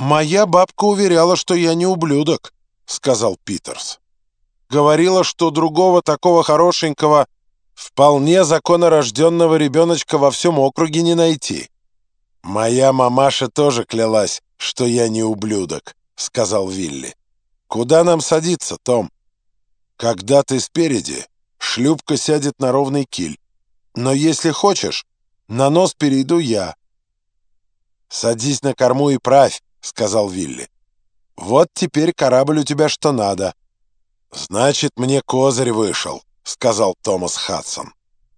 «Моя бабка уверяла, что я не ублюдок», — сказал Питерс. «Говорила, что другого такого хорошенького, вполне законорожденного ребеночка во всем округе не найти». «Моя мамаша тоже клялась, что я не ублюдок», — сказал Вилли. «Куда нам садиться, Том?» «Когда ты спереди, шлюпка сядет на ровный киль. Но если хочешь, на нос перейду я». «Садись на корму и правь», — сказал Вилли. «Вот теперь корабль у тебя что надо». «Значит, мне козырь вышел», — сказал Томас Хадсон.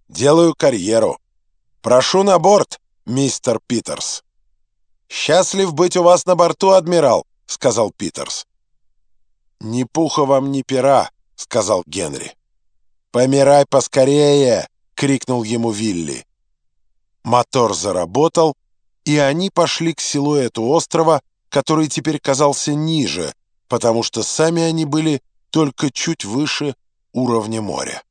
«Делаю карьеру. Прошу на борт, мистер Питерс». «Счастлив быть у вас на борту, адмирал», — сказал Питерс. «Ни пуха вам, ни пера», — сказал Генри. «Помирай поскорее!» — крикнул ему Вилли. Мотор заработал, и они пошли к силуэту острова, который теперь казался ниже, потому что сами они были только чуть выше уровня моря.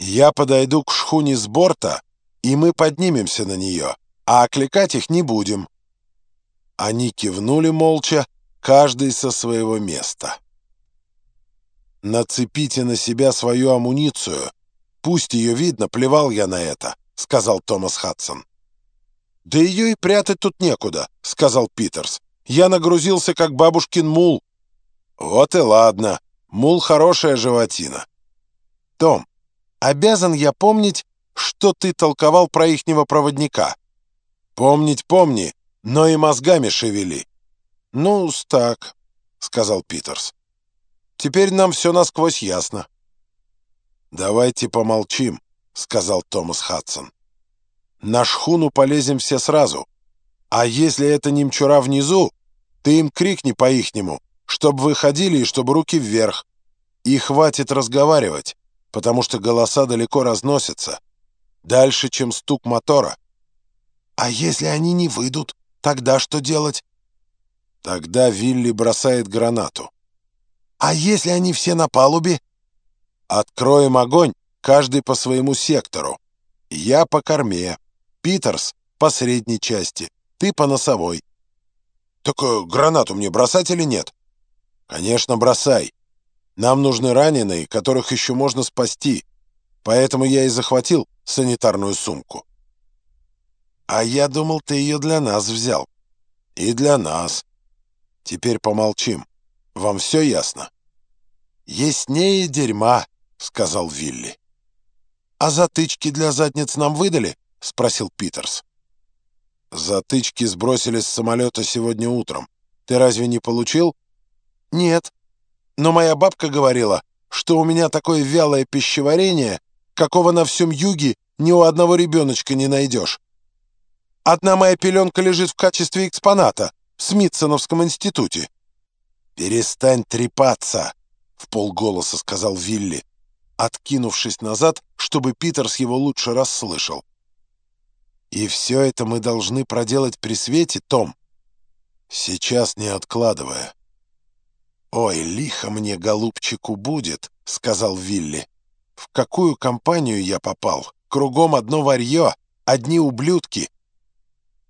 «Я подойду к шхуне с борта, и мы поднимемся на нее, а окликать их не будем». Они кивнули молча, каждый со своего места. «Нацепите на себя свою амуницию. Пусть ее видно, плевал я на это», — сказал Томас Хадсон. «Да ее и прятать тут некуда», — сказал Питерс. Я нагрузился, как бабушкин мул. Вот и ладно. Мул хорошая животина. Том, обязан я помнить, что ты толковал про ихнего проводника. Помнить помни, но и мозгами шевели. ну так, сказал Питерс. Теперь нам все насквозь ясно. Давайте помолчим, сказал Томас Хадсон. На шхуну полезем все сразу. А если это немчура внизу, ты им крикни по-ихнему, чтоб выходили и чтобы руки вверх. И хватит разговаривать, потому что голоса далеко разносятся. Дальше, чем стук мотора. А если они не выйдут, тогда что делать? Тогда Вилли бросает гранату. А если они все на палубе? Откроем огонь, каждый по своему сектору. Я по корме, Питерс по средней части, ты по носовой. «Так гранату мне бросать или нет?» «Конечно, бросай. Нам нужны раненые, которых еще можно спасти. Поэтому я и захватил санитарную сумку». «А я думал, ты ее для нас взял». «И для нас. Теперь помолчим. Вам все ясно?» «Яснее дерьма», — сказал Вилли. «А затычки для задниц нам выдали?» — спросил Питерс. Затычки сбросили с самолета сегодня утром. Ты разве не получил? Нет. Но моя бабка говорила, что у меня такое вялое пищеварение, какого на всем юге ни у одного ребеночка не найдешь. Одна моя пеленка лежит в качестве экспоната в Смитсоновском институте. «Перестань трепаться!» — в полголоса сказал Вилли, откинувшись назад, чтобы Питерс его лучше расслышал. И все это мы должны проделать при свете, Том? Сейчас не откладывая. «Ой, лихо мне, голубчику, будет», — сказал Вилли. «В какую компанию я попал? Кругом одно варье, одни ублюдки».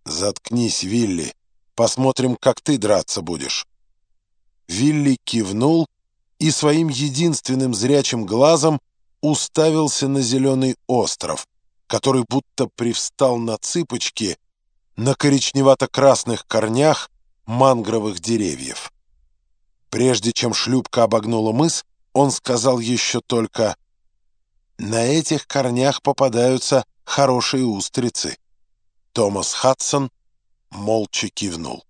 «Заткнись, Вилли. Посмотрим, как ты драться будешь». Вилли кивнул и своим единственным зрячим глазом уставился на зеленый остров — который будто привстал на цыпочки на коричневато-красных корнях мангровых деревьев. Прежде чем шлюпка обогнула мыс, он сказал еще только «На этих корнях попадаются хорошие устрицы». Томас Хадсон молча кивнул.